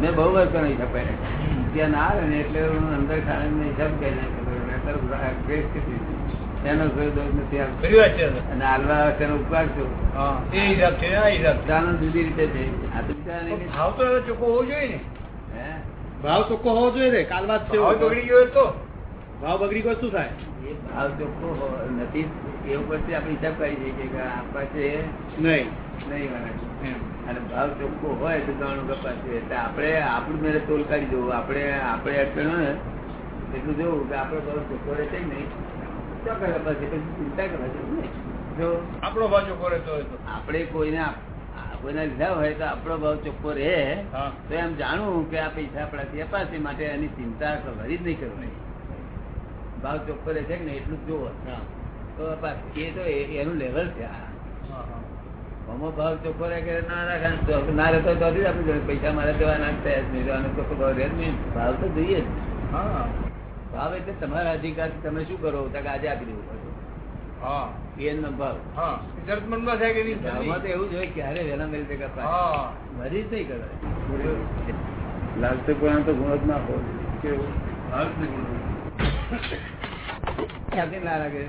મેં બહુ વાર કર્યો હિસાબ કર્યો ત્યાં ના આવે ને એટલે હું અંદર ખાણે હિસાબ કરી નાખ્યો એનો કોઈ દોષ નથી આવતો. ખરી વાત છે અને હાલવા ઉપકાર છો. હા એ હિસાબ છે આ હિસાબ છે. દાનો જુદી રીતે છે. આ તો બિચારાને કે- ભાવ ચોખ્ખો હોવો જોઈએ ને. હે? ભાવ ચોખ્ખો હોવો જોઈએ ને? કાલવાત છે બગડી ગયો તો. ભાવ બગડી ગયો શું થાય? એ ભાવ ચોખ્ખો નથી. એ ઉપરથી આપણે હિસાબ કરી છે કે આ પાસે નહીં. નહીં વળે. અને ભાવ ચોખ્ખો હોય તો દાણું કપાશે એટલે આપણે આપણું મેરે તોલ કાઢી જવું આપણે આપણે અટકણો ને એટલું જોવું કે આપણો ભાવ ચોખ્ખો રહે છે નહીં? ચોખ્ખા કપાશે પછી ચિંતા નહીં જો આપણો ભાવ ચોખ્ખો રહેતો હોય તો. આપણે કોઈને કોઈને લીધા હોય તો આપણો ભાવ ચોખ્ખો રહે. તો એમ જાણવું કે આ પૈસા આપણાથી અપાશે માટે એની ચિંતા કરવાની જ નહીં કરવાની. ભાવ ચોખ્ખો રહે છે કે નહીં એટલું જ જોવો. તો અપાશે એ તો એનું લેવલ છે આ. હા. ભાવ ચોખ્ખો રહે કે ના રાખે તો ના રહેતો તો આપણે પૈસા મારે દેવા ના જ નહીં આનો ચોખ્ખો ભાવ રહે નહીં. ભાવ તો જોઈએ જ. હા. ભાવ એટલે તમારા અધિકાર તમે શું કરો? તો કે આજે આપી દેવું પડે. હા. એનો ભાવ. હા. શરત મનમાં થાય કે ભાવમાં તો એવું જોઈએ કે ક્યારે વહેલા મેળ ભેગા. હા. મરી જ નહીં કરે લાલચ પણ તો ગુણ જ ના હોય. કેવું? ક્યાંથી ના લાગે?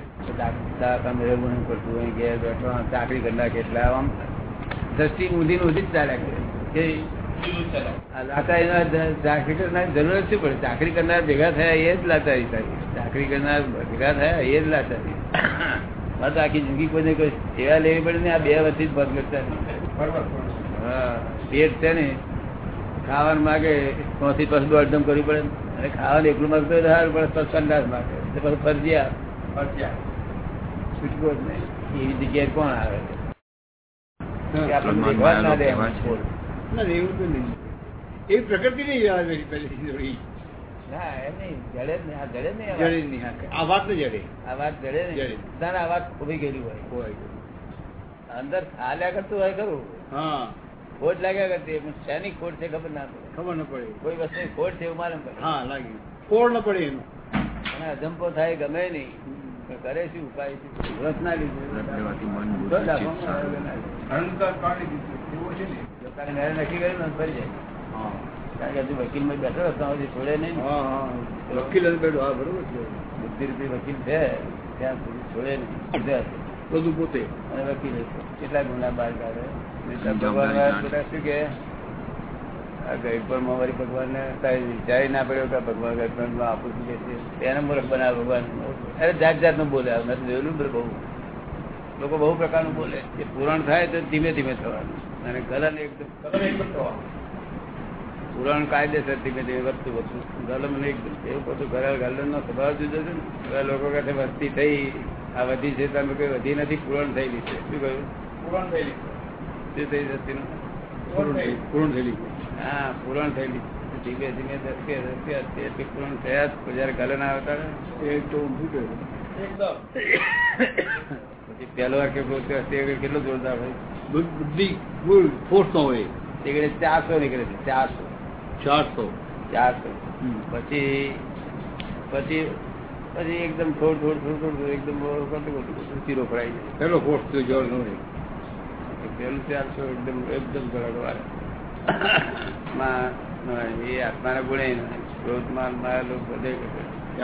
દવાખાને રહેવું નહીં ઘેર બેઠો ચાકરી કરનાર કેટલા આમ દ્રષ્ટિ ઊંધી ઊંધી જ ચાલ્યા કરે. કે આ લાચારીના દ- ચાકરી કરનાર જરૂર શું પડે? ચાકરી કરનાર ભેગા થયા એ જ લાચારી થાય. ચાકરી કરનાર ભેગા થયા એ જ લાચારી મારે આખી જિંદગી કોઈને કોઈ સેવા લેવી પડે ને આ બે વચ્ચે જ બંધ કરતા. હા પેટ છે ને ખાવાનું માગે ત્યાંથી પછી દોડધમ કરવી પડે અને ખાવાનું એકલું માગતો હોય સારું પડે માગે. તો પણ ફરજિયાત. છૂટકો જ નહીં. એવી જગ્યાએ કોણ આવે? છે આપણને દેખવા ના દે ના એવું તો નહીં. એવી પ્રકૃતિ નહીં આવે પહેલી ના એમ નહીં. જડે જ નહીં. આ જડે નહીં જડે વાત. નહીં આ વાત ને જડે. આ વાત જડે. નહીં. તારે આ વાત ખોબી ગયેલી હોય. હોય. અંદર હાલ્યા કરતું હોય ખરું. હા. ખોટ લાગ્યા કરતી પણ શેની ખોટ છે ખબર ના પડે. ખબર ન પડે. કોઈ વસ્તુ ખોટ છે એવું મારે પડે. હા લાગી. કોળ ન પડે એનું. અને અજંપો થાય ગમે નહીં કરે શું ઉપાય છે? વ્રત ના લીધું. નક્કી કર્યું ફરી જાય. કારણ કે હજુ વકીલમાં બેઠો હતો ત્યાં છોડે નહીં હા હા. વકીલ જ બેઠો હા બરોબર છે. બુદ્ધિ રૂપી વકીલ છે ત્યાં સુધી છોડે નહીં. બધું પોતે. અને વકીલ કેટલા ગુના બહાર કાઢે? ભગવાન શું કે આ ગઈપણમાં વળી વિચારી ના પડ્યો કે ભગવાન ગઈપણમાં આપું છું કે છે. એને મૂર્ખ બનાવે ભગવાન અરે જાત જાતનું બોલે. મેં જોયેલું બહુ. લોકો બહુ પ્રકારનું બોલે. એ પૂરણ થાય તો ધીમે ધીમે થવાનું. અને ગલન એકદમ જ કાયદેસર ધીમે ધીમે વધતું વધતું. ગલન એકદમ એવું બધું ઘરે ગલન નો સ્વભાવ જુદો છે ને. લોકો કહે વસ્તી થઈ. આ વધી છે તમે કઈ વધી નથી. પૂરણ થયેલી છે. શું કહ્યું? પૂરણ થયેલી શું થઈ વસ્તીનું? પૂર્ણ થયેલી. હા પૂરણ થયેલી. ધીમે ધીમે દસકે અસ્તી અસ્તી પૂરણ થયા જ. જયારે ગલન આવે ત્યારે એ તો ઊંધું ગયું પછી પહેલો વાર બોલતો કેટલો જોરદાર હોય. બુદ્ધિ ગુડ ફોર્સ નો હોય. તે ચારસો નીકળે છે ચારસો. ચારસો. ચારસો. પછી પછી પછી એકદમ થોડું થોડું થોડું થોડું એકદમ કરતું કરતું ચીરો ફરાઈ જાય પેલો ફોર્સ જોર નો હોય. પેલું ચારસો એકદમ એકદમ ધડાકવાર. માં એ આત્માના ગુણે માયા લોક બધે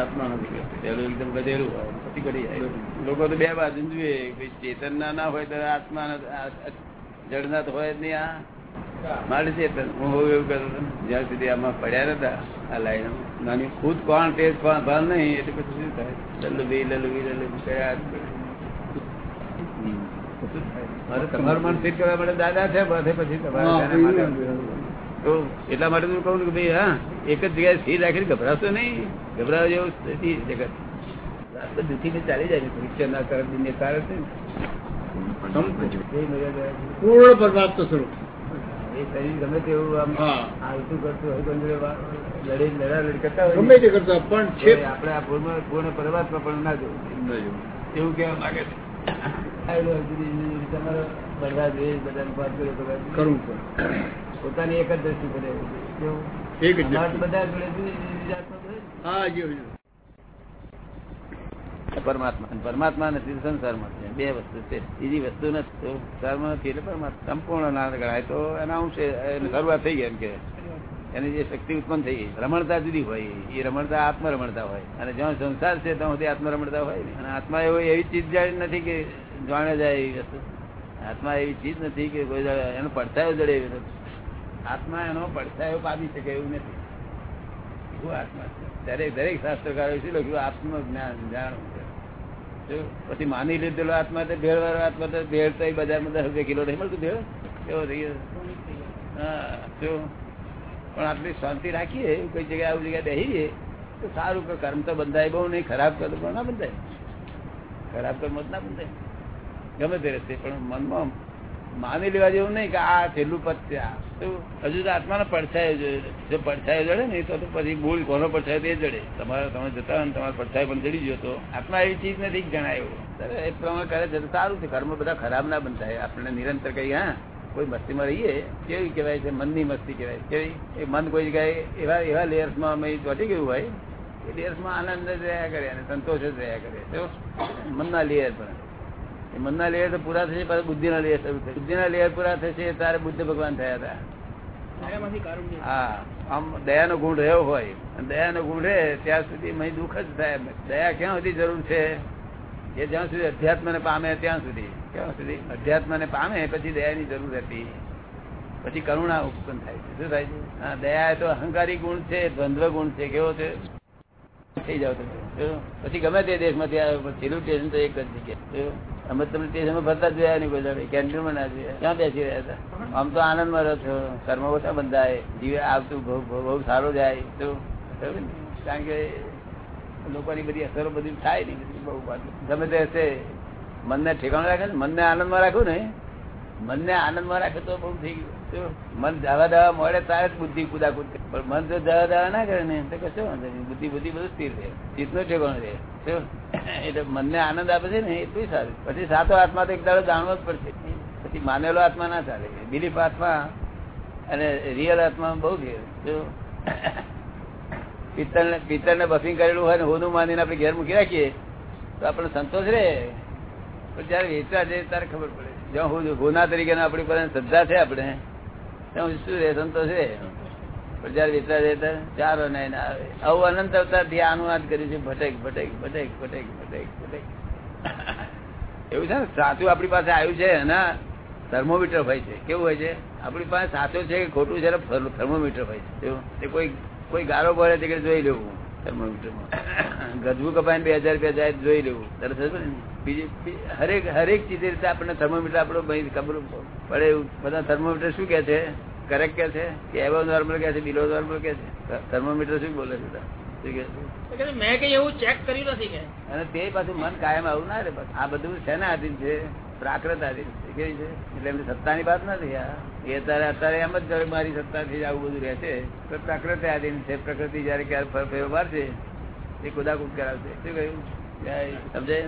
આત્મા નથી પેલું એકદમ બધેલું હોય પછી ઘડી જાય. લોકો તો બે બાજુ જુએ ચેતન ના ના હોય તો આત્મા જડના તો હોય જ નહીં આ. મારે ચેતન. હું એવું કરું. જ્યાં સુધી આમાં પડ્યા નતા આ લાઈન. નાની ખુદ કોણ ટેસ્ટ કોણ ભાન નહીં એટલે પછી શું થાય? લલ્લુભી લલ્લુભી લલ્લુભી. કર્યા તમારું મન સ્થિર કરવા માટે દાદા છે બધે પછી તમારે. તો એટલા માટે હું કહું કે ભાઈ હા એક જ જગ્યાએ સ્થિર રાખીને ગભરાશો નહીં. ગભરાવા જેવું નથી જગત. રાત દુઃખી ચાલી જાય ને ના કરે કારણ છે. પૂર્ણ પરમાત્મ સ્વરૂપ. એ શરીર ગમે તેવું આમ. હાલતું કરતું હોય લડા વા- લડી કરતા હોય. ગમે તે કરતા પણ આપડે છે આપણે આ પૂર્ણ પૂર્ણ પરમાત્મા પણ ના જોવું. એવું કહેવા માંગે છે. તમારો બધા દ્વેષ કર્યો કરવું પડે. પોતાની એક જ દ્રષ્ટિ કેવું? એક જ બધા જોડે જી. પરમાત્મા પરમાત્મા નથી સંસારમાં છે. બે વસ્તુ છે. બીજી વસ્તુ નથી. સંસારમાં નથી એટલે પરમાત્મા. સંપૂર્ણ ના ગણાય. તો એના અંશે શરૂઆત થઈ ગઈ એમ કે. એની જે શક્તિ ઉત્પન્ન થઈ ગઈ. રમણતા જુદી હોય. એ રમણતા આત્મ રમણતા હોય. અને જ્યાં સંસાર છે ત્યાં સુધી આત્મ રમણતા હોય અને આત્મા એવો એવી ચીજ જાય નથી કે જાણે જાય એવી વસ્તુ. આત્મા એવી ચીજ નથી કે કોઈ એનો પડછાયો જડે એવી નથી. આત્મા એનો પડછાયો પામી શકે એવું નથી. એવું આત્મા છે? દરેક દરેક શાસ્ત્રકારો શું લખ્યું આત્મ જ્ઞાન જાણવું છે. પછી માની લીધેલો આત્મા તો ભેળ વાળો આત્મા તો ભેળ તો બધા દસ રૂપિયા કિલો નહીં મળતું ભેળ? કેવો થઈ ગયો? હા શું પણ આટલી શાંતિ રાખીએ કોઈ જગ્યાએ આવું જગ્યાએ બેસીએ તો સારું કર્મ તો બંધાય બહુ નહીં. ખરાબ કર્મ ના બંધાય. ખરાબ કર્મ જ ના બંધાય. ગમે તે રસ્તે પણ મનમાં માની લેવા જેવું નહીં કે આ છેલ્લું પદ આ. હજુ તો આત્માનો પડછાયો જોઈએ જો પડછાયો જડે ને, તો પછી ભૂલ કોનો પડછાયો તે જડે. તમારે તમે જતા હોય ને પડછાયો પણ જડી ગયો તો આત્મા એવી ચીજ નથી કે જણાય એ પ્રમાણે કરે છે સારું છે, કર્મ બધા ખરાબ ના બનતા આપણે નિરંતર કહીએ હા, કોઈ મસ્તીમાં રહીએ, કેવી કહેવાય છે, મનની મસ્તી કહેવાય કેવી? એ મન કોઈ જગ્યાએ એવા એવા લેયર્સમાં અમે ચોટી ગયું હોય, એ લેયર્સમાં આનંદ જ રહ્યા કરે અને સંતોષ જ રહ્યા કરે. તો મનના લેયર પણ. મનના લેયર તો પૂરા થશે પછી બુદ્ધિના લેયર શરૂ થશે. બુદ્ધિના લેયર પૂરા થશે ત્યારે બુદ્ધ ભગવાન થયા હતા. હા આમ દયાનો ગુણ રહ્યો હોય અને દયાનો ગુણ રહે ત્યાં સુધી મહી દુઃખ જ થાય. દયા ક્યાં સુધી જરૂર છે? એ જ્યાં સુધી અધ્યાત્મને પામે ત્યાં સુધી. ક્યાં સુધી? અધ્યાત્મને પામે પછી દયાની જરૂર હતી. પછી કરુણા ઉત્પન્ન થાય છે. શું થાય છે? હા દયા એ તો અહંકારી ગુણ છે દ્વંદ્વ ગુણ છે. કેવો છે? થઈ જાવ પછી ગમે તે દેશમાંથી આવ્યો છેલ્લું સ્ટેશન તો એક જ જગ્યાએ. અમે તમને સ્ટેશનમાં ફરતા જોયા નહીં કોઈ. કેન્ટીનમાં ના જોયા ક્યાં બેસી રહ્યા હતા? આમ તો આનંદમાં રહો છો. કર્મ ઓછા બંધાય. જીવે આવતું બહુ સારો જાય. તો કારણ કે લોકોની બધી અસરો બધી થાય નહીં બહુ. ગમે તે હશે. મનને ઠેકાણું રાખે ને? મનને આનંદમાં રાખું ને. મનને આનંદમાં રાખે તો બહુ થઈ ગયું? મન જવા દવા મળે તારે જ બુદ્ધિ કુદાકુદ પણ મન તો જવા દવા ના કરે ને તો કશો વાંધો નહીં. બુદ્ધિ બુદ્ધિ બધું સ્થિર રહે. ચિત્તનો ઠેકાણું રહે. એટલે મનને આનંદ આપે છે ને એટલું સારું. પછી સાતો આત્મા તો એક દાડો જાણવો જ પડશે. પછી માનેલો આત્મા ના ચાલે. બિલીફ આત્મા અને રિયલ આત્મા બહુ ઘેર પિત્તળ પિત્તળ ને બફિંગ કરેલું હોય ને હોનું માનીને આપણે ઘેર મૂકી રાખીએ તો આપણને સંતોષ રહે. પણ જયારે વેચવા જઈએ ત્યારે ખબર પડે. જ્યાં હું ગુના તરીકે આપણી પાસે શ્રદ્ધા છે આપણે શું રહે સંતોષ રહે પણ જયારે છે એવું છે ને? સાચું આપણી પાસે આવ્યું છે એના થર્મોમીટર હોય છે. કેવું હોય છે? આપણી પાસે સાચું છે કે ખોટું છે થર્મોમીટર હોય છે. તે કોઈ કોઈ ગારો ભરે તે જોઈ લેવું. ગજવું કપાઈને બે હજાર રૂપિયા જાય જોઈ લેવું. તરત. બીજી હરેક હરેક ચીજ રીતે આપણને થર્મોમીટર આપણો ખબર પડે બધા થર્મોમીટર શું કે છે? કરેક્ટ કે છે? કે એવો નોર્મલ કે છે? બિલો નોર્મલ કે છે? થર્મોમીટર શું બોલે છે મેં કઈ એવું ચેક કર્યું નથી અને તે પાછું મન કાયમ આવું ના રે આ બધું શેના આધીન છે? પ્રાકૃત આધીન છે. કેવી છે. એટલે એમની સત્તાની વાત નથી. આ એ અત્યારે અત્યારે એમ જ મારી સત્તાથી જ આવું બધું રહેશે. તો પ્રકૃતિ આધીન છે. પ્રકૃતિ જયારે ક્યારે ફર ફેરો મારશે એ કુદાકુદ કરાવશે. શું કહ્યું? જય સમજાય?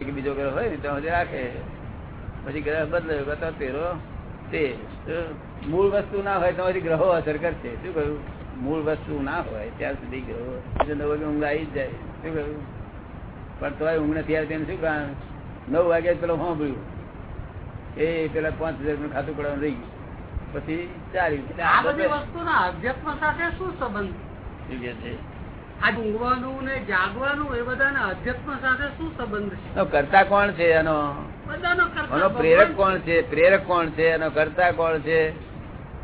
એક બીજો ગ્રહ હોય ને ત્યાં રાખે. પછી ગ્રહ બદલાયો તો તેરો તે મૂળ વસ્તુ ના હોય તો પછી ગ્રહો અસર કરશે. શું કહ્યું? મૂળ વસ્તુ ના હોય, ત્યાં સુધી ગ્રહો. નવ ઊંઘ આવી જ જાય. શું કહ્યું? પણ તોય ઊંઘ નથી એનું શું કારણ? નવ વાગે પેલો સાંભળ્યું. એ પેલા પાંચ હજારનું ખાતું પડવાનું રહી ગયું. પછી ચાલ્યું આ બધી વસ્તુના અધ્યાત્મ સાથે શું સંબંધ? શું કે છે? આ ઊંઘવાનું ને જાગવાનું એ બધાના અધ્યાત્મ સાથે શું સંબંધ છે? કરતા કોણ છે? એનો એનો પ્રેરક કોણ છે? પ્રેરક કોણ છે? એનો કરતા કોણ છે?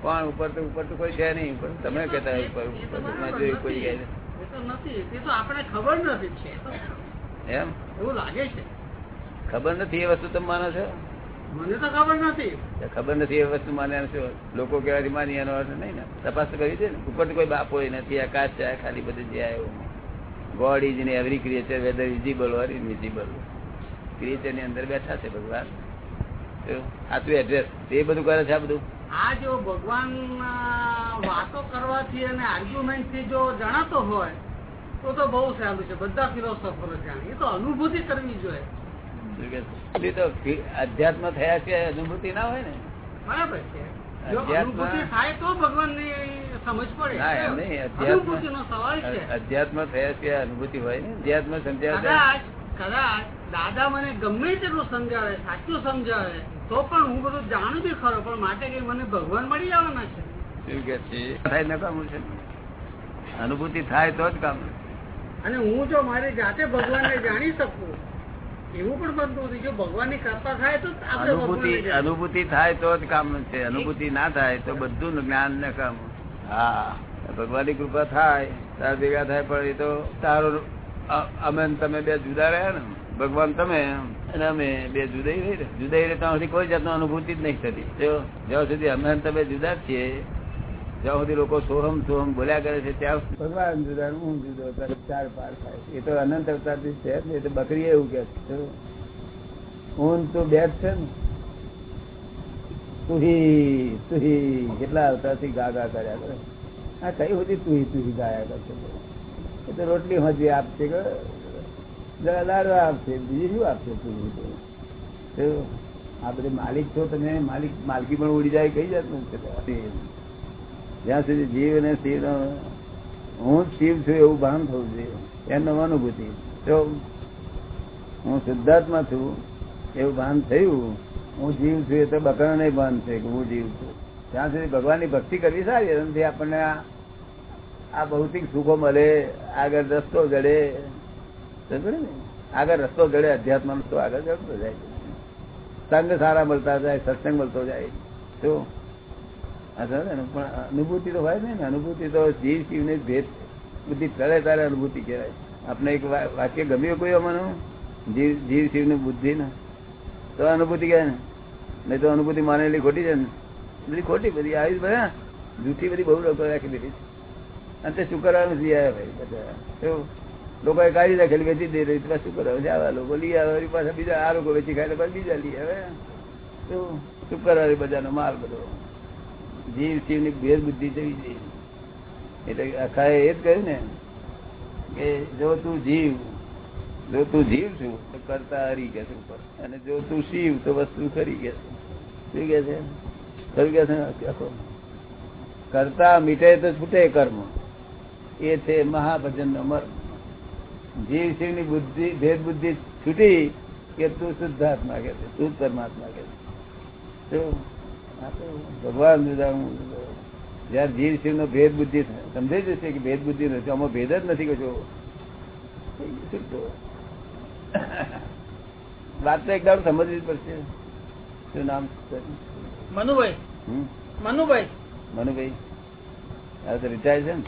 કોણ? ઉપર તો ઉપર તો કોઈ છે નહીં પણ તમે કેતા ઉપર ઉપર જોયું કોઈ નથી. એ તો આપણે ખબર નથી છે. એમ? એવું લાગે છે. ખબર નથી એ વસ્તુ તમે માનો છો? મને તો ખબર નથી. ખબર નથી એ વસ્તુ માને શું? લોકો કેવાથી માની એનો અર્થ નહીં ને. તપાસ તો કરી છે ને. ઉપર કોઈ બાપો નથી. આકાશ છે ખાલી બધું જે આવ્યો God is in every creature whether visible or invisible ક્રિએચરની અંદર બેઠા છે ભગવાન? સાચું એડ્રેસ એ બધું કરે છે આ બધું? આ જો ભગવાન વાતો કરવાથી અને આર્ગ્યુમેન્ટથી જો જણાતો હોય તો તો બહુ સારું છે. બધા ફિલોસોફરો જાણે એ તો અનુભૂતિ કરવી જોઈએ. કે તો અધ્યાત્મ થયા છે અનુભૂતિ ના હોય ને. બરાબર છે. અધ્યાત્મ- થાય તો ભગવાનની સમજ પડે. નહીં અનુભૂતિ નો સવાલ છે. અનુભૂતિ હોય ને. અધ્યાત્મ સમજ્યા કદાચ દાદા મને ગમે તેટલું સમજાવે સાચું સમજાવે તો પણ હું બધું જાણું બી ખરો પણ માટે કઈ મને ભગવાન મળી જવાના કે છે? અનુભૂતિ થાય તો જ કામ અને હું જો મારી જાતે ભગવાનને જાણી શકું એવું પણ બનતું નથી જો ભગવાનની કૃપા થાય તો અનુભૂતિ અનુભૂતિ થાય તો જ કામ છે. અનુભૂતિ ના થાય તો બધું જ્ઞાન ને કામ. હા. ભગવાનની કૃપા થાય તાર ભેગા થાય પણ એ તો તારો અમે તમે બે જુદા રહ્યા ને. ભગવાન તમે અને અમે બે જુદાઈ રહી જુદાઈ રહે ત્યાં સુધી કોઈ જાતનો અનુભૂતિ જ નહીં થતી. જો જ્યાં સુધી અમે તમે જુદા છીએ જ્યાં સુધી લોકો સોહમ સોહમ બોલ્યા કરે છે, ત્યાં ભગવાન જુદા હું જુદો ચાર પાર થાય એ તો અનંત અવતારથી છે. એ તો બકરી એવું કે છે. હું તો બે છે ને. તુહી તુહી, કેટલા અવતારથી ગા ગા કર્યા કરે. આ કઈ સુધી તુહી તુહી ગાયા કરશે એ તો રોટલી હજી આપશે કે લાડવા આપશે, બીજું શું આપશે તુહી? આ બધી માલિક છો તમે, માલિક, માલકી પણ ઉડી જાય, કઈ જાતનું છે? જ્યાં સુધી જીવ અને શિવ હું શિવ છું એવું ભાન થવું જોઈએ. એમનો અનુભૂતિ. જો હું શુદ્ધાત્મા છું, એવું ભાન થયું, હું જીવ છું એ તો બકરા નહીં ભાન છે કે હું જીવ છું. ત્યાં સુધી ભગવાનની ભક્તિ કરવી સારી એનાથી આપણને આ ભૌતિક સુખો મળે, આગળ રસ્તો જડે. આગળ રસ્તો જડે અધ્યાત્મ રસ્તો આગળ જડતો જાય. સંગ સારા મળતા જાય, સત્સંગ મળતો જાય. તો ને? પણ અનુભૂતિ તો હોય ને, અનુભૂતિ તો જીવ, શિવ ને ભેદ બુદ્ધિ ચડે તારે અનુભૂતિ કહેવાય. આપણે એક વાક્ય ગમ્યું કોઈ અમારું? જીવ જીવ, શિવની બુદ્ધિ ને? તો અનુભૂતિ કહેવાય ને. નહીં તો અનુભૂતિ માનેલી ખોટી છે ને? બધી ખોટી બધી, આવી બધા. જૂઠી બધી બહુ લોકો રાખી દીધી અને તે શુક્રવાનું લઈ આવ્યા ભાઈ, બધા. એવું. લોકોએ કાઢી રાખેલી વેચી દે રહી તો શુક્રવાર આવા લોકો, લઈ આવે પાછા બીજા આ લોકો વેચી ખાય તો બીજા લઈ આવે. એવું. શુક્રવારે બધાનો માલ બધો? જીવ શિવની ભેદ બુદ્ધિ જવી જોઈએ. એટલે આખા એ જ કહ્યું ને કે જો તું જીવ, જો તું જીવ છું, તો કરતા હરી કે અને જો તું શિવ, તો વસ્તુ ખરી કે શું કે છે? ખરું કે છે? કરતા મીટે તો છૂટે કર્મ. એ છે મહાભજન નો મર્મ. જીવ શિવની બુદ્ધિ ભેદ બુદ્ધિ છૂટી કે તું શુદ્ધાત્મા કે છે, તું પરમાત્મા કે ભગવાન જુદા હું. જયારે જીવ શિવ નો ભેદ બુદ્ધિ સમજાઈ જશે કે ભેદ બુદ્ધિ નથી? આમાં ભેદ જ નથી કશો. વાત તો એકદમ સમજવી જ પડશે. શું નામ? મનુભાઈ? મનુભાઈ. મનુભાઈ. હવે તો રિટાયર છે ને.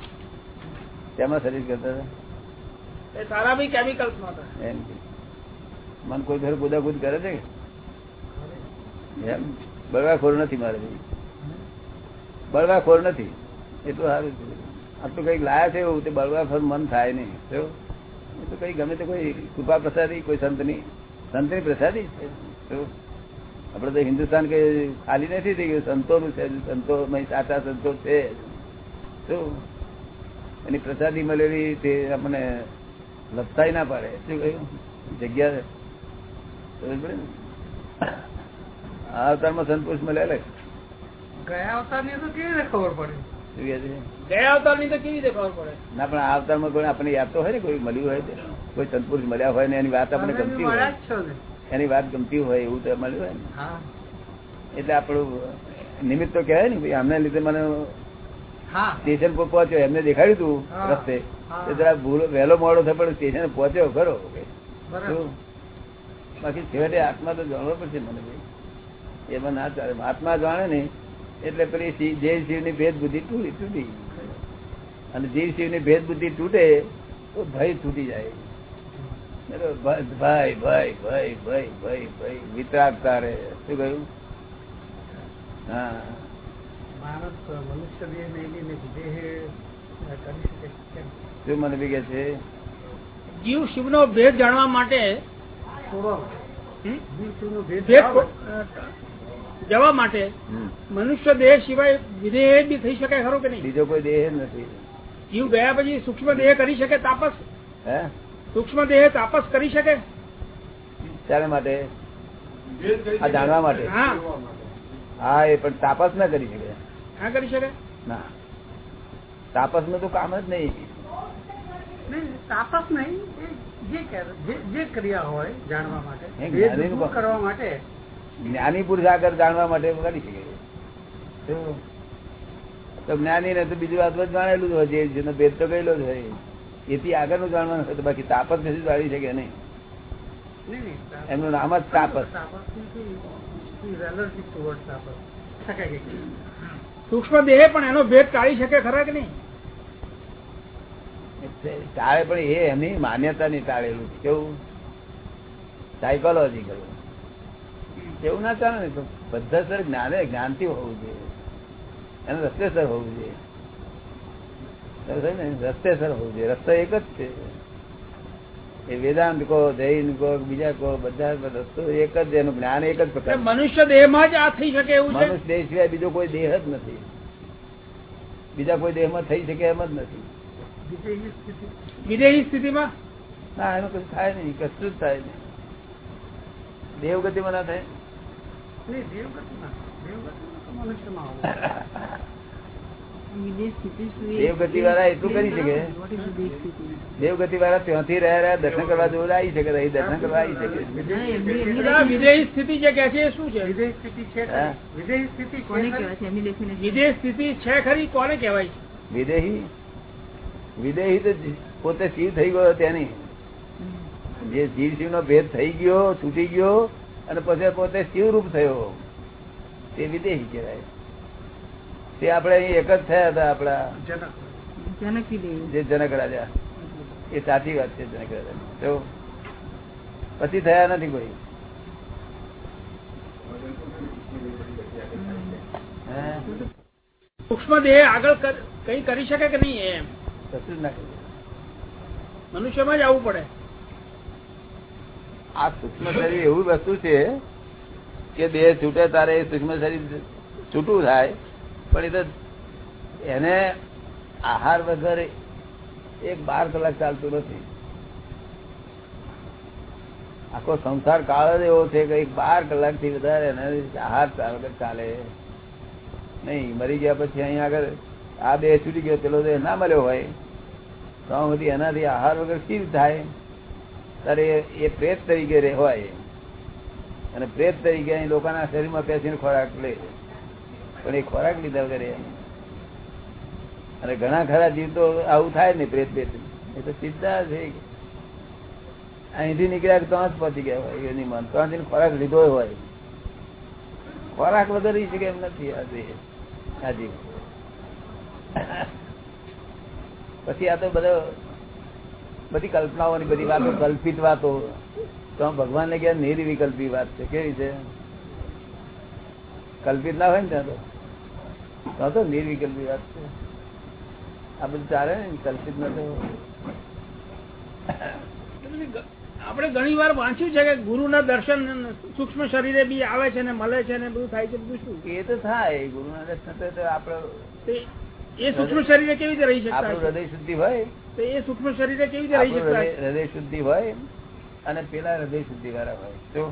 તેમાં સર્વિસ કરતા હતા? એ તારાભાઈ કેમિકલ્સ એમ મને મન કોઈ ઘરે કુદાકુદ કરે છે એમ? બળવાખોર નથી મારે બળવાખોર નથી. એટલું સારું આટલું કંઈક લાયા છે એવું, તે બળવાખોર મન થાય નહીં. એ તો કઈ ગમે તે કોઈ કૃપા પ્રસાદી, કોઈ સંતની. સંતની પ્રસાદી છે. આપડે તો હિન્દુસ્તાન કઈ ખાલી નથી થઈ ગયું, સંતોનું છે સંતો સાચા સંતો છે. શું એની પ્રસાદી મળેલી તે આપણને લપસાઈ ના પાડે. શું કહ્યું? જગ્યા? આ અવતારમાં સંતોષ મળ્યા લે. ગયા અવતારની તો કેવી રીતે ખબર પડે? શું કહે છે? ગયા અવતાર તો કેવી રીતે ખબર પડે? ના પણ આ અવતારમાં કોઈ આપણને યાદ તો હોય ને કોઈ મળ્યું હોય. કોઈ સંતપુરુષ મળ્યા હોય ને એની વાત આપણે ગમતી હોય. એની વાત ગમતી હોય એવું તો મળ્યું હોય ને. એટલે આપણું નિમિત્ત તો કહેવાય ને ભાઈ આમને લીધે મને સ્ટેશન પર પહોંચ્યો એમને દેખાડ્યું તું. રસ્તે. તો જરા ભૂલો વહેલો મોડો થયો પણ સ્ટેશન પહોંચ્યો ખરો. બાકી છેવટે આત્મા તો જાણવો પડશે મને ભાઈ. એમાં ના ચાલે. આત્મા જાણે ને એટલે પેલી શિવ- શિવની ભેદ બુદ્ધિ તૂટી તૂટી અને જીવ શિવની ભેદ બુદ્ધિ તૂટે તો ભય તૂટી જાય. ભાઈ ભાઈ ભાઈ ભાઈ ભાઈ ભાઈ વિતરાગતા રહે. શું કહ્યું? હા. ને? શું મને બી કે છે? જીવ શિવનો ભેદ જાણવા માટે ભેદ. જવા માટે મનુષ્ય દેહ સિવાય વિદેહ બી થઈ શકે ખરો કે નહીં? બીજો કોઈ દેહ નથી. જીવ ગયા પછી સૂક્ષ્મ દેહ કરી શકે તાપસ? હે? સૂક્ષ્મ દેહ તાપસ કરી શકે? શાના માટે? આ જાણવા માટે? હા. એ પણ તાપસ ના કરી શકે. ના કરી શકે? ના. તાપસનું તો કામ જ નહીં. તાપસ નહીં જે કર- જે- જે ક્રિયા હોય જાણવા માટે. કરવા માટે જ્ઞાની પુરુષ આગળ જાણવા માટે કરી શકે. તો જ્ઞાની ને તો બીજી વાત જાણેલું જ હોય જેનો ભેદ તો ગયેલો જ હોય. એથી આગળનું જાણવાનું હોય તો બાકી તાપસ નથી જાણી શકે નહીં નહીં, નહીં, એમનું નામ જ તાપસ. સૂક્ષ્મ દેહ પણ એનો ભેદ ટાળી શકે ખરા કે નહીં? ટાળે પણ એ એની માન્યતા ની ટાળેલું. કેવું? સાયકોલોજીકલ એવું ના ચાલે ને બધા સર જ્ઞાને જ્ઞાનથી હોવું જોઈએ. એનું રસ્તેસર હોવું જોઈએ. રસ્તે સર રસ્તેસર હોવું જોઈએ. રસ્તો એક જ છે. એ વેદાંત કહો જૈન કહો બીજા કહો બધા રસ્તો એક જ એનું જ્ઞાન એક જ પ્રકાર મનુષ્ય દેહમાં જ આ થઈ શકે એવું મનુષ્ય દેહ સિવાય બીજો કોઈ દેહ જ નથી. બીજા કોઈ દેહમાં થઈ શકે એમ જ નથી. વિદેહી સ્થિતિમાં? ના એનું કશું થાય નહીં. કશું જ થાય નહીં. દેવગતિમાં ના થાય નહીં, દેવગતિમાં. દેવગતિમાં તો મનુષ્યમાં આવું. દેવગતિ વાળા એટલું કરી શકે? દેવગતિ વાળા ત્યાંથી રહ્યા રહ્યા દર્શન કરવા જોડે આવી શકે દર્શન કરવા આવી શકે. વિદેહી સ્થિતિ જે કે છે શું છે? વિજય સ્થિતિ છે. સ્થિતિ કોને ખરી? કહેવાય છે? વિદેહ સ્થિતિ છે ખરી? કોને કહેવાય છે? વિદેહી? વિદેહી તો પોતે શિવ થઈ ગયો તેની જે જીવ શિવ નો ભેદ થઈ ગયો છૂટી ગયો અને પછી પોતે શિવરૂપ થયો. તે વિદેહી કહેવાય. તે આપણે અહીં એક જ થયા હતા આપણા. જનક જનક વિદેહી જે જનક રાજા. એ સાચી વાત છે જનક રાજા. તો પછી થયા નથી કોઈ. હે? સૂક્ષ્મ દેહ આગળ કઈ કરી શકે કે નહીં એમ? કશું જ ના મનુષ્યમાં જ આવવું પડે. આ સૂક્ષ્મ શરીર એવું વસ્તુ છે કે દેહ છૂટે તારે એ સૂક્ષ્મ શરીર છૂટું થાય, પણ એ તો એને આહાર વગર એક બાર કલાક ચાલતું નથી. આખો સંસાર કાળ જ એવો છે કે એક બાર કલાકથી વધારે એને આહાર વગર ચાલે. નહીં, મરી ગયા પછી અહીંયા આગળ આ દેહ છૂટી ગયો, પેલો દેહ ના મળ્યો હોય. તો એનાથી આહાર વગર કેવી થાય? ત્યારે એ- પ્રેત તરીકે હોય અને પ્રેત તરીકે અહીં લોકોના શરીરમાં પેસીને ખોરાક લે. પણ એ ખોરાક લીધા વગર અને ઘણા ખરા જીવ તો આવું થાય ને પ્રેત પ્રેત એ તો સીધા છે. અહીંથી નીકળ્યા તો જ પહોંચી ગયા હોય એની મન તો ખોરાક લીધો હોય. ખોરાક વગર રહી શકે એમ નથી આ દેહ, આ જીવ. પછી આ તો બધો બધી કલ્પનાઓની બધી વાતો કલ્પિત વાતો. તો ભગવાન ને ક્યાં નિર્વિકલ્પી વાત છે? કેવી છે? કલ્પિત ના હોય ને ત્યાં તો? તો નિર્વિકલ્પી વાત છે. આ બધું ચાલે ને કલ્પિત ન તો. આપણે ઘણી વાર વાંચ્યું છે કે ગુરુ ના દર્શન સૂક્ષ્મ શરીરે બી આવે છે ને મળે છે ને બધું થાય છે બધું શું? એ તો થાય ગુરુના દર્શન તો આપડે તે એ સૂક્ષ્મ શરીરે કેવી રીતે રહી શકતા આપણું હૃદય શુદ્ધિ હોય. તો એ સૂક્ષ્મ શરીરે કેવી રીતે રહી શકતા હૃદય શુદ્ધિ હોય અને પેલા હૃદય શુદ્ધિ વાળા હોય તો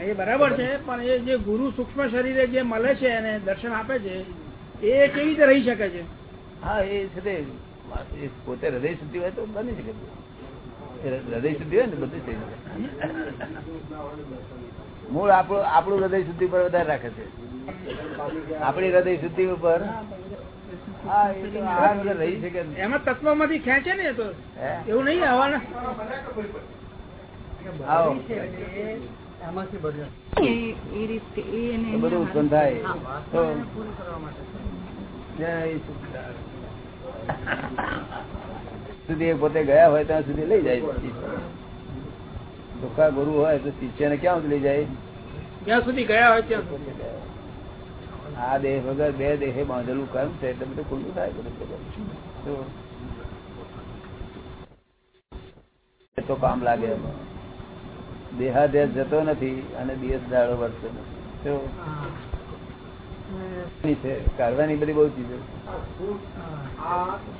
એ બરાબર છે પણ એ જે ગુરુ સૂક્ષ્મ શરીરે જે મળે છે અને દર્શન આપે છે એ કેવી રીતે રહી શકે છે? હા એ છે પોતે હૃદય શુદ્ધિ હોય તો બની શકે. હૃદય શુદ્ધિ હોય ને બધું થઈ મૂળ આપણું આપણું હૃદય શુદ્ધિ પર વધારે રાખે છે. આપણી હૃદય શુદ્ધિ ઉપર હા તત્વ. એમાં. તત્વમાંથી ખેંચે ને તો. એવું નહીં આવવાના. આવો. છે એ એમાંથી બધું. ઉત્પન્ન થાય તો. સુધી પોતે ગયા હોય ત્યાં સુધી લઈ જાય. દુઃખા ગુરુ હોય તો શિષ્યને ક્યાં સુધી લઈ જાય? જ્યાં સુધી ગયા હોય ત્યાં સુધી. આ દેહ વગર બે દેહે બાંધેલું કર્મ છે એટલે બધું ખુલ્લું થાય બધું. તો કામ લાગે દેહાધ્યાસ જતો નથી અને દિવસ દાડો વર્તો નથી. છે કાઢવાની બધી બહુ ચીજો.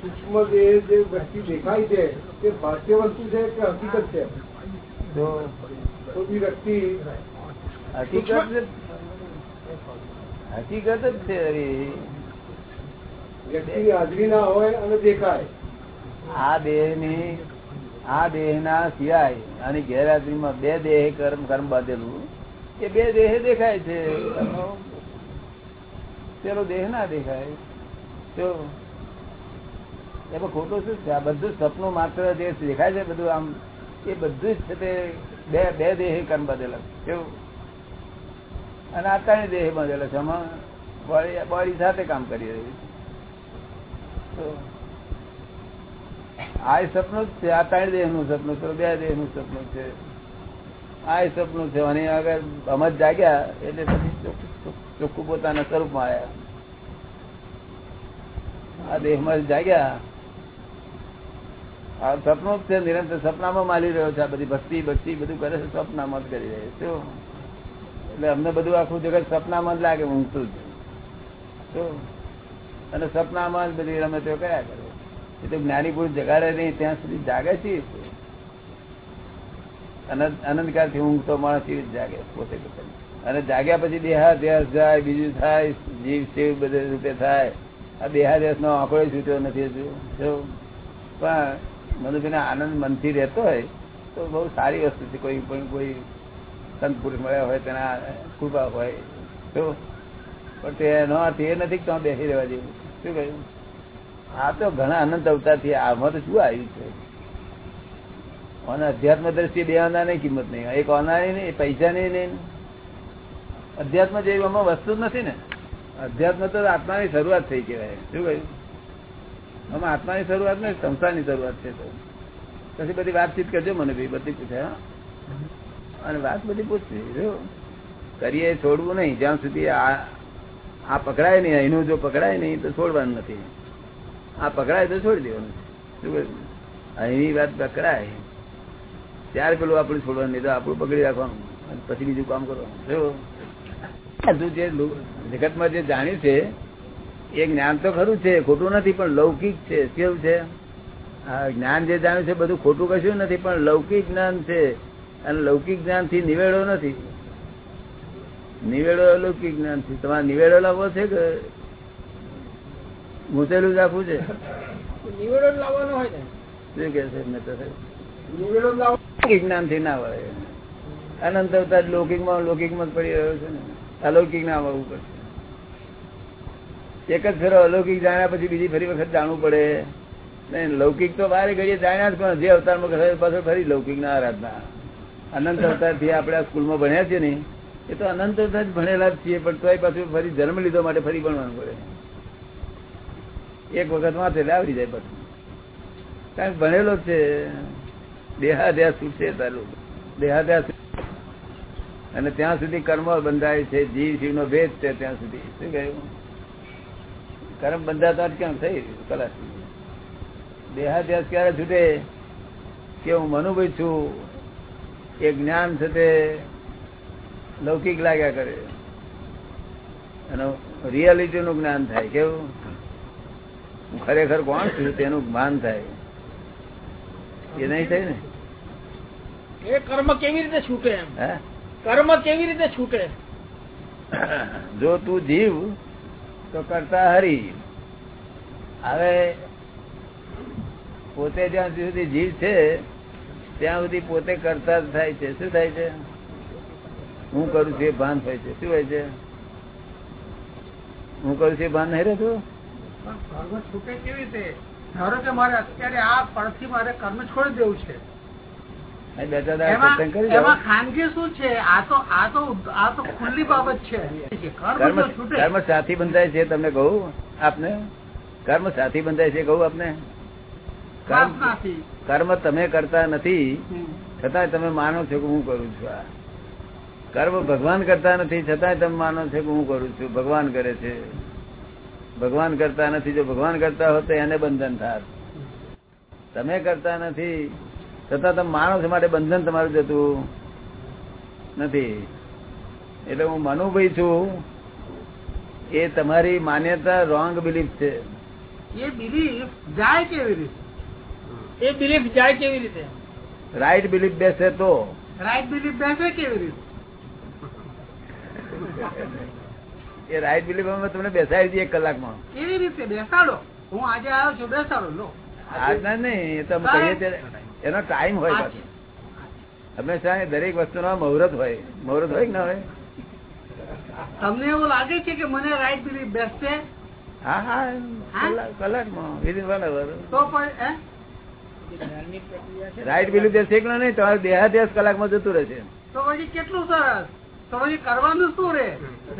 સૂક્ષ્મ દેહ જે વ્યક્તિ દેખાય છે તે ભાષ્ય વસ્તુ છે કે હકીકત છે? તો વ્યક્તિ હકીકત હકીકત જ છે. દેહ હાજરી ના હોય અને દેખાય. આ દેહની આ દેહના સિવાય આની ગેરહાજરીમાં બે દેહ કર્મ કર્મ બાંધેલું એ બે દેહ દેખાય છે. પેલો દેહ ના દેખાય. તો એમાં ખોટું શું છે? આ બધું સપનું માત્ર જે દેખાય છે બધું આમ એ બધું જ છે તે બે બે દેહ કર્મ બાંધેલા. કેવું અને આ ત્રણ દેહ બાંધેલો છે. આમાં બોડી સાથે કામ કરી રહી તો આ સપનું જ છે. આ ત્રણ દેહનું સપનું છે. બે દેહનું સપનું છે. આ સપનું છે. અને આગળ અમત જાગ્યા એટલે પછી ચોખ્ખું- પોતાના સ્વરૂપમાં આવ્યા. આ દેહમાં જાગ્યા. આ સપનું જ છે. નિરંતર સપનામાં માલી રહ્યો છે. આ બધી ભક્તિ ભક્તિ બધું કરે છે. સપનામાં જ કરી રહ્યો છે? એટલે અમને બધું આખું જગત સપનામાં જ લાગે, ઊંઘતું જ? અને સપનામાં જ બધી રમે તે કયા કરે એટલે જ્ઞાની પુરુષ જગાડે નહીં, ત્યાં સુધી જાગે છે અનંત, અનંતકાળથી ઊંઘ તો માણસ એવી જાગે પોતે. અને જાગ્યા પછી દેહાધ્યાસ જાય, બીજું થાય, જીવ શિવ બધે રૂપે થાય. આ દેહાધ્યાસ નો આંકડો છૂટ્યો નથી હજુ. પણ મનુષ્યને આનંદ મનથી રહેતો હોય, તો બહુ સારી વસ્તુ છે. કોઈ પણ કોઈ સંત પુરુષ મળ્યા હોય, તેના કૃપા હોય, તો પણ તેનો અર્થ એ નથી તો બેસી રહેવા જેવું. શું કહ્યું? આ તો ઘણા અનંત અવતારથી આમાં તો શું આવ્યું છે? અને અધ્યાત્મ દ્રષ્ટિએ બે આનાની કિંમત નહીં એક અનાની નહીં પૈસા નહીં. અધ્યાત્મ જેવી આમાં વસ્તુ જ નથી ને. અધ્યાત્મ તો આત્માની શરૂઆત થઈ કહેવાય. શું કહ્યું? આમાં આત્માની શરૂઆત નહીં સંસારની શરૂઆત છે તો. પછી બધી વાતચીત કરજો મને ભાઈ બધી પૂછે, હા? અને વાત બધી પૂછવી કરીએ છોડવું નહીં, જ્યાં સુધી આ આ પકડાય નહીં એનું જો પકડાય નહીં, તો છોડવાનું નથી. આ પકડાય તો છોડી દેવાનું. શું અહીંની વાત પકડાય. ત્યારે પેલું આપણું છોડવાનું નહીં તો આપણું પકડી રાખવાનું. પછી બીજું કામ કરવાનું. બધું જે જગતમાં જે જાણ્યું છે, એ જ્ઞાન તો ખરું છે, ખોટું નથી, પણ લૌકિક છે. કેવું છે? જ્ઞાન જે જાણ્યું છે, બધું ખોટું કશું નથી, પણ લૌકિક જ્ઞાન છે. અને લૌકિક જ્ઞાનથી નિવેડો નથી. નિવેડો અલૌકિક જ્ઞાનથી તમારે નિવેડો લાવવો છે કે મૂતેલું જ આપવું છે? નિવેડો લાવવાનો હોય ને. શું કે છે લૌકિક જ્ઞાનથી ના વળે. અનંત અવતાર લૌકિકમાં લૌકિકમાં પડી રહ્યો છે ને. અલૌકિક ના આવવું પડશે. એક જ ફેરો અલૌકિક જાણ્યા પછી બીજી ફરી વખત જાણવું પડે. લૌકિક તો બારે ઘડીએ જાણ્યા જ પણ જે અવતારમાં પાછળ ફરી લૌકિક ના આરાધના. અનંત અવતારથી આપણે સ્કૂલમાં ભણ્યા છીએ ને, એ તો અનંત અવતાર ભણેલા જ છીએ, પણ તોય પાછું ફરી જન્મ લીધો માટે ફરી ભણવાનું પડે. એક વખત વાંચે એટલે આવડી જાય પાછું. કારણ ભણેલો છે. દેહાદ્યાસ છે તારું દેહાદ્યાસ અને ત્યાં સુધી કર્મ બંધાય છે. જીવ શિવ નો ભેદ છે ત્યાં સુધી. શું કહ્યું કર્મ બંધાતા કેમ થઈ કલાક દેહાદ્યાસ ક્યારે છૂટે? કે હું મનુભાઈ છું? એ જ્ઞાન છે તે લૌકિક લાગ્યા કરે. અને રિયાલિટી નું જ્ઞાન થાય કેવું? હું ખરેખર કોણ છું? તેનું ભાન થાય. એ નહીં થાય ને? એ કર્મ કેવી રીતે છૂટે એમ? કર્મ કેવી રીતે છૂટે? જો તું જીવ તો કરતા હરી. હવે પોતે જ્યાં સુધી જીવ છે ત્યાં સુધી પોતે કરતા થાય છે. શું થાય છે? હું કરું છું એ ભાન થાય છે. શું હોય છે? હું કરું છું એ ભાન નહીં રહેતું? કર્મ છૂટે કેવી રીતે? ધારો કે મારે અત્યારે આ પડથી મારે કર્મ છોડી દેવું છે. કર્મ સાથી બંધાય છે તમને કહું આપને? કર્મ સાથી બંધાય છે કહું આપને? કર્મ તમે કરતા નથી છતાંય તમે માનો છો કે હું કરું છું આ. કર્મ ભગવાન કરતા નથી છતાંય તમે માનો છો કે હું કરું છું. ભગવાન કરે છે. ભગવાન કરતા નથી. જો ભગવાન કરતા હોત તો એને બંધન થાત. તમે કરતા નથી છતાં તમે માનો છો માટે બંધન તમારું જતું નથી. એટલે હું મનુભાઈ છું. એ તમારી માન્યતા રોંગ બિલીફ છે. એ બિલીફ જાય કેવી રીતે? એ બિલીફ જાય કેવી રીતે? રાઈટ બિલીફ બેસે તો. રાઈટ બિલીફ બેસે કેવી રીતે? એ રાઈટ બિલીફ અમે તમને બેસાડી દઈએ એક કલાકમાં. કેવી રીતે? બેસાડો. હું આજે આવ્યો છું બેસાડો લો. આજના નહીં તો કહીએ એનો ટાઈમ હોય હંમેશા દરેક વસ્તુનો મુહૂર્ત હોય. મુહૂર્ત હોય કે ના હોય? તમને એવું લાગે છે કે મને રાઈટ બિલીફ બેસ્ટ છે હા હા હા? કલાક કલાકમાં. વિધિન વન અવર તો પણ હે? ધાર્મિક પ્રક્રિયા છે રાઈટ બિલીફ જે શીખલો નહીં તમારે દેહાદ્યાસ કલાકમાં જતું રહેશે. તો પછી કેટલું સરસ? કરવાનું શું રે?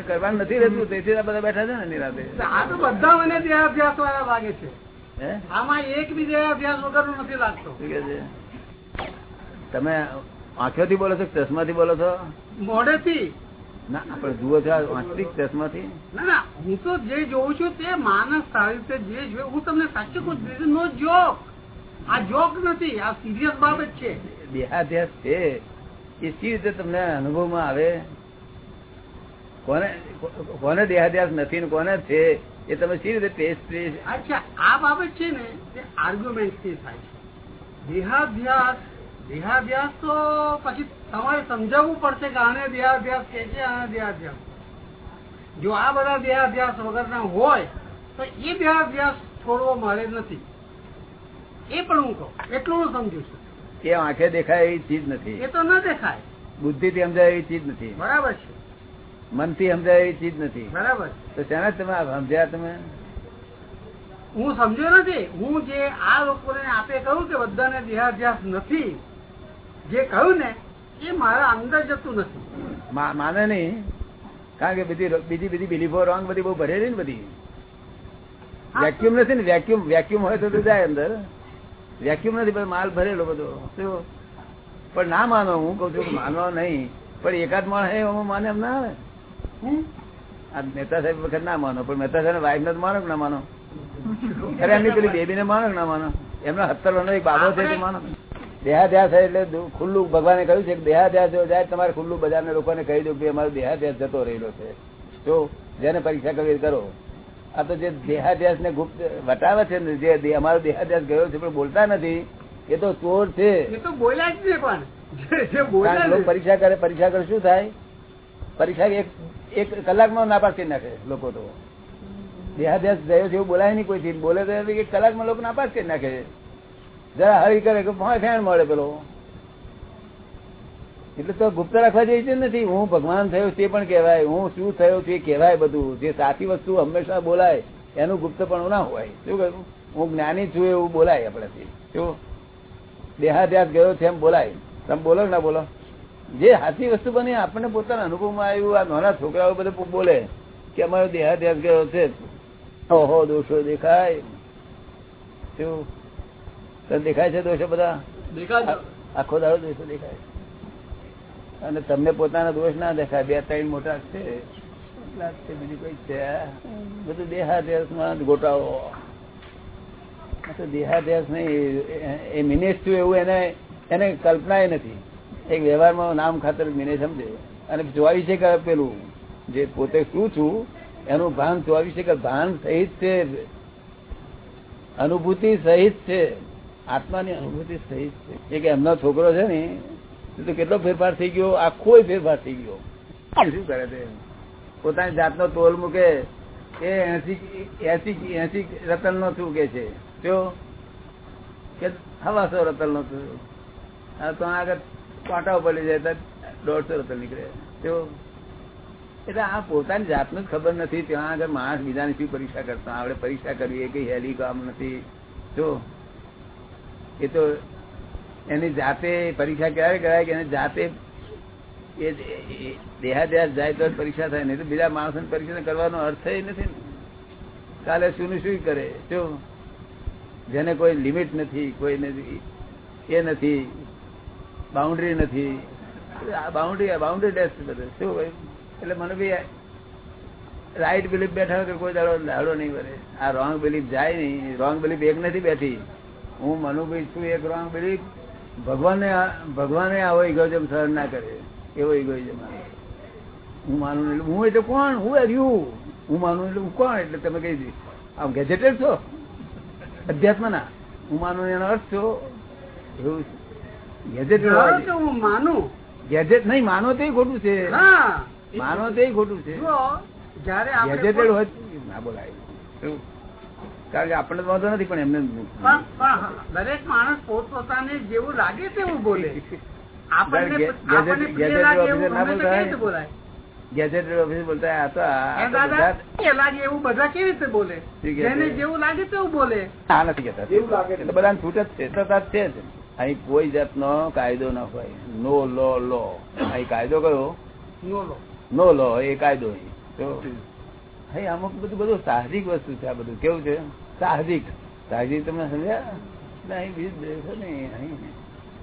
કરવાનું નથી રહેતું તેથી બધા બેઠા છે ને નિરાતે આ તો બધા મને દેહાભ્યાસ વાળા લાગે છે આમાં એક બી દેહાભ્યાસ વગર નથી લાગતો. શું કે છે? તમે આંખોથી બોલો છો કે ચશ્માથી બોલો છો? મોઢેથી. ના આપણે જુઓ છો વાસ્તવિક ચશ્માથી? ના ના હું તો જે જોઉં છું તે માણસ સારી રીતે જે જોયું હું તમને સાચું કહું નો જોક આ જોક નથી આ સિરિયસ બાબત છે. દેહાધ્યાસ છે. એ સી રીતે તમને અનુભવમાં આવે? કોને કોને દેહાધ્યાસ નથી ને કોને છે? એ તમે સી રીતે ટેસ્ટ અચ્છા આ બાબત છે ને તે આર્ગ્યુમેન્ટથી થાય છે. દેહાભ્યાસ દેહાભ્યાસ તો પછી તમારે સમજાવવું પડશે કે આને દેહાભ્યાસ કે છે આને દેહાભ્યાસ જો આ બધા દેહાભ્યાસ વગરના હોય તો એ દેહાભ્યાસ છોડવો મળે નથી. એ પણ હું કહું. એટલું હું સમજુ છું. એ આંખે દેખાય એવી ચીજ નથી. એ તો ન દેખાય. બુદ્ધિથી સમજાય એવી ચીજ નથી. બરાબર છે. મનથી સમજાય એવી ચીજ નથી. બરાબર તો શેના તમે સમજ્યા તમે? હું સમજ્યો નથી. હું જે આ લોકોને આપે કહ્યું કે બધાને દેહાભ્યાસ નથી જે કહ્યું ને એ મારા અંદર જતું નથી. માને નહીં. કારણ કે બધી બીજી બધી બિલીફો રોંગ બધી બહુ ભરેલી ને બધી. વેક્યુમ નથી ને વેક્યુમ વેક્યુમ હોય તો તો જાય અંદર. વેક્યુમ નથી પણ માલ ભરેલો બધો. શું? પણ ના માનો હું કઉ છું માનો નહીં. પણ એકાદ માણસ એ હું માને એમ ના આવે. આ મહેતા સાહેબ વખત ના માનો પણ મહેતા સાહેબ વાઇફ ને માનો ના માનો? અરે એમની પેલી બેબી ને માનો ના માનો? એમનો સત્તર નો એક બાબો છે તે માનો. દેહાધ્યાસ એટલે દુ- ખુલ્લું ભગવાને કહ્યું છે કે દેહાધ્યાસ જો જાય તમારે ખુલ્લું બજારને લોકોને કહી દઉં કે અમારો દેહાધ્યાસ જતો રહેલો છે. જો જેને પરીક્ષા કરવી કરો. આ તો જે દેહાધ્યાસ ને ગુપ્ત વટાવે છે ને જે અમારો દેહાધ્યાસ ગયો છે પણ બોલતા નથી એ તો ચોર છે. એ તો બોલ્યા જ પણ. પરીક્ષા કરે પરીક્ષા કરે શું થાય? પરીક્ષા એક એક કલાકમાં નાપાસ કરી નાખે લોકો તો. દેહાદ્યાસ ગયો છે એવું બોલાય નહીં કોઈ બોલે તો એક કલાકમાં લોકો નાપાસ કરી નાખે. જરા હરી કરે કે ફેણ મળે પેલો. એટલે તો ગુપ્ત રાખવા જેવી છે નથી. હું ભગવાન થયો તે પણ કહેવાય હું શું થયો તે કહેવાય બધું. જે સાચી વસ્તુ હંમેશા બોલાય એનું ગુપ્ત પણ ના હોય. શું કહ્યું હું જ્ઞાની છું એવું બોલાય આપણાથી. શું? દેહાદ્યાસ ગયો છે એમ બોલાય. તમે બોલો ના બોલો? જે સાચી વસ્તુ બની આપણને પોતાના અનુભવમાં આવ્યું આ નાના છોકરાઓ બધે બોલે કે અમારો દેહાદ્યાસ ગયો છે. ઓહો દોષો દેખાય. શું? દેખાય છે દોષો બધા? દેખાય આખો દાડો દોષો દેખાય અને તમને પોતાના દોષ ના દેખાય. બે, ત્રણ મોટા છે. બીજું કઈ છે. એને કલ્પના નથી. એક વ્યવહારમાં નામ ખાતર મિને સમજે. અને ચોવીસે કલાક પેલું, જે પોતે શું છું, એનું ભાન ચોવીસે કલાક ભાન સહિત છે. અનુભૂતિ સહિત છે. આત્માની અનુભૂતિ સહિત છે. એક એમનો છોકરો છે ને તો કેટલો ફેરફાર થઈ ગયો? આખો ફેરફાર થઈ ગયો. શું કરે છે? પોતાની જાતનો તોલ મૂકે એ એસી એસી રતન નો શું કે છે? હવાસો રતન નો તો આગળ પાટા પડી જાય દોઢસો રતન નીકળે. તો એટલે આ પોતાની જાતનું જ ખબર નથી. ત્યાં આગળ માણસ બીજાની શું પરીક્ષા કરતા આપણે પરીક્ષા કરવી એ કઈ હેલી કામ નથી. જો એ તો એની જાતે પરીક્ષા ક્યારે કરાય કે એની જાતે એ દેહાદ્યાસ જાય તો પરીક્ષા થાય. નહીં તો બીજા માણસોની પરીક્ષા કરવાનો અર્થ એ નથી કાલે શું શું કરે? જો જેને કોઈ લિમિટ નથી, કોઈ નથી, એ નથી, બાઉન્ડ્રી નથી. બાઉન્ડ્રી બાઉન્ડ્રી ડેસ બધું. શું ભાઈ એટલે મને બી રાઈટ બિલીફ બેઠા કે કોઈ દાડો દાડો નહીં કરે આ રોંગ બિલીફ જાય નહીં. રોંગ બિલીફ એક નથી બેઠી. હું મનુભાઈ છું, એક રોંગ બિલીફ. ભગવાને ભગવાને આવો ઇગોઇઝમ સહન ના કરે એવો ઇગોઇઝમ હું માનું એટલે હું એટલે કોણ? હું આર યુ. હું માનું એટલે હું કોણ? એટલે તમે કહી દી આમ ગેજેટેડ છો? અધ્યાત્મ ના હું માનું એનો અર્થ છો? એવું ગેજેટેડ ધારો હું માનું. ગેજેટ નહીં માનો તે ખોટું છે. હા. માનો તે ખોટું છે. જયારે ગેજેટેડ હોય ના બોલાય. શું? કારણ કે આપણને વાંધો નથી પણ એમને દરેક માણસ પોતપોતાને જેવું લાગે તેવું બોલે. ગેજેટેડ ઓફિસર બોલતા બધા એવું બધા કેવી રીતે બોલે? જેને જેવું લાગે તેવું બોલે. આ નથી કેતા એવું લાગે એટલે એ બધાને છૂટ જ છે. તો છે જ. અહીં કોઈ જાતનો કાયદો ન હોય. નો લો લો. અહીં કાયદો કયો? નો લો. નો લો એ કાયદો અહીં. અમુક બધું બધું સાહજિક વસ્તુ છે આ બધું. કેવું છે? સાહજિક સાહજિક તમે સમજ્યા? એટલે બીજું દેશો નહીં અહીં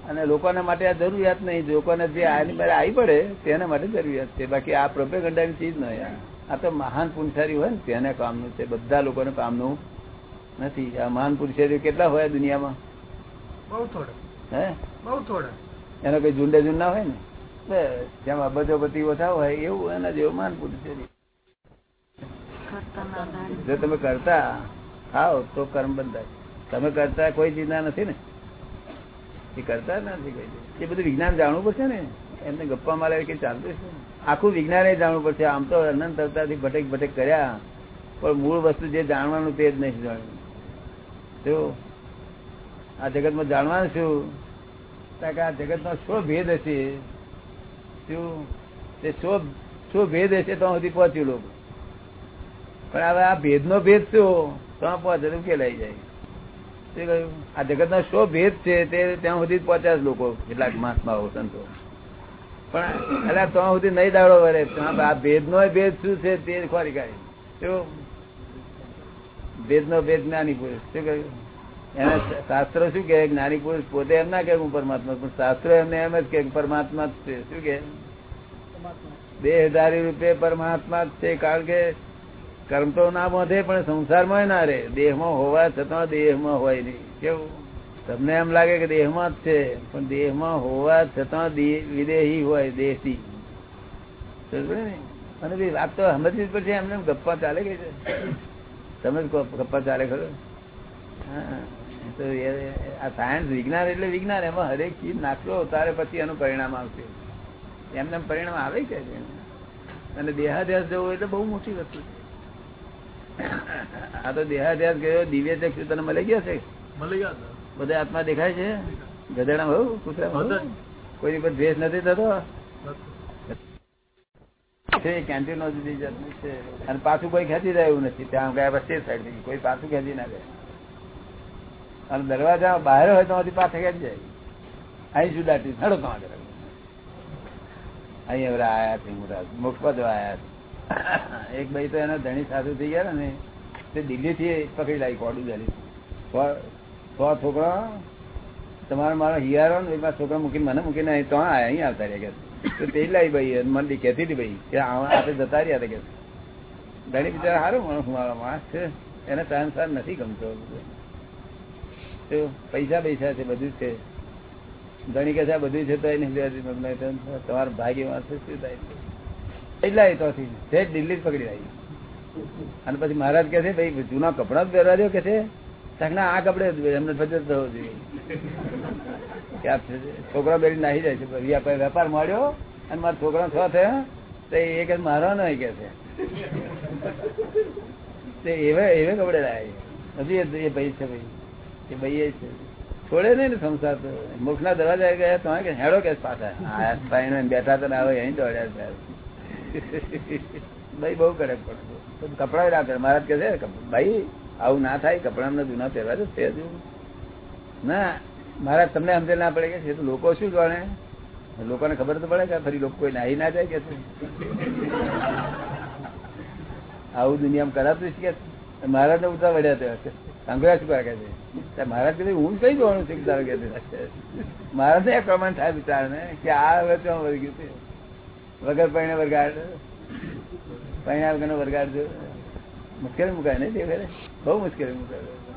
અને લોકોના માટે આ જરૂરિયાત નહીં. લોકોને જે આની પર આવી પડે તેના માટે જરૂરિયાત છે. બાકી આ પ્રોપેગંડાની ચીજ નહીં આ. તો મહાન પુરુષારી હોય ને તેને કામનું છે. બધા લોકોને કામનું નથી. આ મહાન પુરુષારી કેટલા હોય દુનિયામાં? બહુ થોડા. હે? બહુ થોડા. એનો કઈ ઝુંડે ઝુંડ ના હોય ને? જેમ અબજોપતિ ઓછા હોય એવું એના જેવું મહાન પુરુષારી. જો તમે કરતા ખાઓ, તો કર્મ બંધાય. તમે કરતા કોઈ ચીજના નથી ને? એ કરતા નથી કોઈ એ બધું વિજ્ઞાન જાણવું પડશે ને? એમને ગપ્પા મારે કે ચાલતું છે આખું વિજ્ઞાન જાણવું પડશે. આમ તો અનંત અવતારથી ભટેક ભટેક કર્યા. પણ મૂળ વસ્તુ જે જાણવાનું તે જ નહીં જાણ્યું. તો આ જગતમાં જાણવાનું શું? કે આ જગતમાં શું ભેદ હશે. શું? તે શું શું ભેદ હશે તો સુધી પહોંચ્યું લોકો. પણ હવે આ ભેદ નો ભેદ શું? તો પહોંચે તો ઉકેલાઈ જાય. તે કહ્યું, આ જગત નો શો ભેદ છે, તે ત્યાં સુધી છે લોકો, કેટલાક મહાત્માઓ, સંતો. પણ એટલે ત્યાં સુધી નહીં દાડો વરે આ ભેદ નો ભેદ શું છે તે ખોરી કાઢી. ભેદ નો ભેદ જ્ઞાની પુરુષ. શું કહ્યું? એના શાસ્ત્ર શું કે જ્ઞાની પુરુષ પોતે એમ ના કે હું પરમાત્મા પણ શાસ્ત્ર એમને એમ જ કે પરમાત્મા જ છે. શું કે બે હજારી રૂપે પરમાત્મા જ છે, કારણ કે કર્મ તો ના બાંધે, પણ સંસારમાં ના રે દેહમાં હોવા છતાં દેહમાં હોય નહીં. કેવું? તમને એમ લાગે કે દેહમાં જ છે, પણ દેહમાં હોવા છતાં વિદેહી હોય, દેહથી? અને વાત તો સમજવી જ પડશે એમને એમ ગપ્પા ચાલે કે તમે જ ગપ્પા ચાલે ખરો? તો આ સાયન્સ વિજ્ઞાન એટલે વિજ્ઞાન, એમાં હરેક ચીજ નાખલો તારે પછી એનું પરિણામ આવશે. એમને એમ પરિણામ આવે કે અને દેહાદ્યાસ જવું એટલે બહુ મોટી વસ્તુ છે. આ તો દેહાધ્યાસ ગયો. દિવ્ય ચક્ષુ તને મળી ગયો છે? બધા આત્મા દેખાય છે? ગધેડા બહુ કુતરા કોઈ પર દ્વેષ નથી થતો? છે કેન્ટીન છે. અને પાછું કોઈ ખેંચી જાય એવું નથી. ત્યાં ગયા પછી સાઈડ કોઈ પાછું ખેંચી ના જાય. અને દરવાજા બહાર હોય તો પાછા ખેંચી જાય. અહીં જુદાટી હડો તો અહીં હવે આયા છે મોટા મોક્ષપત આયા છે. એક ભાઈ તો એના ધણી સાધુ થઈ ગયા ને તે દિલ્હી થી પકડી લાવી, કોડું જાલી સો છોકરા, તમારા મારા હિયારો ને એમાં છોકરા મૂકીને મને મૂકીને અહીં તો અહીં આવતા રહ્યા કે તો તે લાવી ભાઈ મને કહેતી હતી ભાઈ કે આપણે જતા રહ્યા હતા કે ધણી બિચારા સારું માણસ, મારો માણસ છે. એને સંસાર નથી ગમતો. તો પૈસા પૈસા છે, બધું છે. ધણી કે છે બધું છે, તો તો તમારા ભાગ્યમાં શું થાય? એટલા એ તોથી દિલ્હી જ પકડી લાવી. અને પછી મહારાજ કે છે, ભાઈ, જૂના કપડા જ પહેરવા દો, કે છે. ના, આ કપડે એમને ફજત થવો જોઈએ. છોકરા બેરી નાહી જાય છે. વેપાર મળ્યો અને મારા છોકરા છ થયા, તો એ કે મારો નહીં કે છે. એવે એવે કપડે લાવે હજી એ- ભાઈ છે ભાઈ. એ ભાઈ એ છે. છોડે નહીં ને સંસાર તો. મુખ ના દરવાજા ગયા તો હેડો કે પાછા. બેઠા તો આવે અહીં દોડ્યા ભાઈ, બહુ કરે પણ કપડા રાખે મહારાજ કે છે ભાઈ, આવું ના થાય. કપડા અમને જૂના પહેરવા છે, તે ના, મહારાજ તમને સમજે ના પડે કે છે તો લોકો શું જાણે? લોકોને ખબર તો પડે કે ફરી લોકો કોઈ નાહી ના જાય કે આવું દુનિયામાં કરાતું છે. કે મહારાજ ને ઉતા તેવા છે. સંગ્રહ શું કરે છે? મહારાજ કીધું હું કઈ જોવાનું છે તારો કે મહારાજ ને પ્રમાણ થાય વિચાર ને કે આ હવે તો વર્ગ્યું વગર પૈણે વરગાડ પૈણા વગરનો વરગાડ જો મુશ્કેલી મુકાય નહીં તે બહુ મુશ્કેલી મુકાય.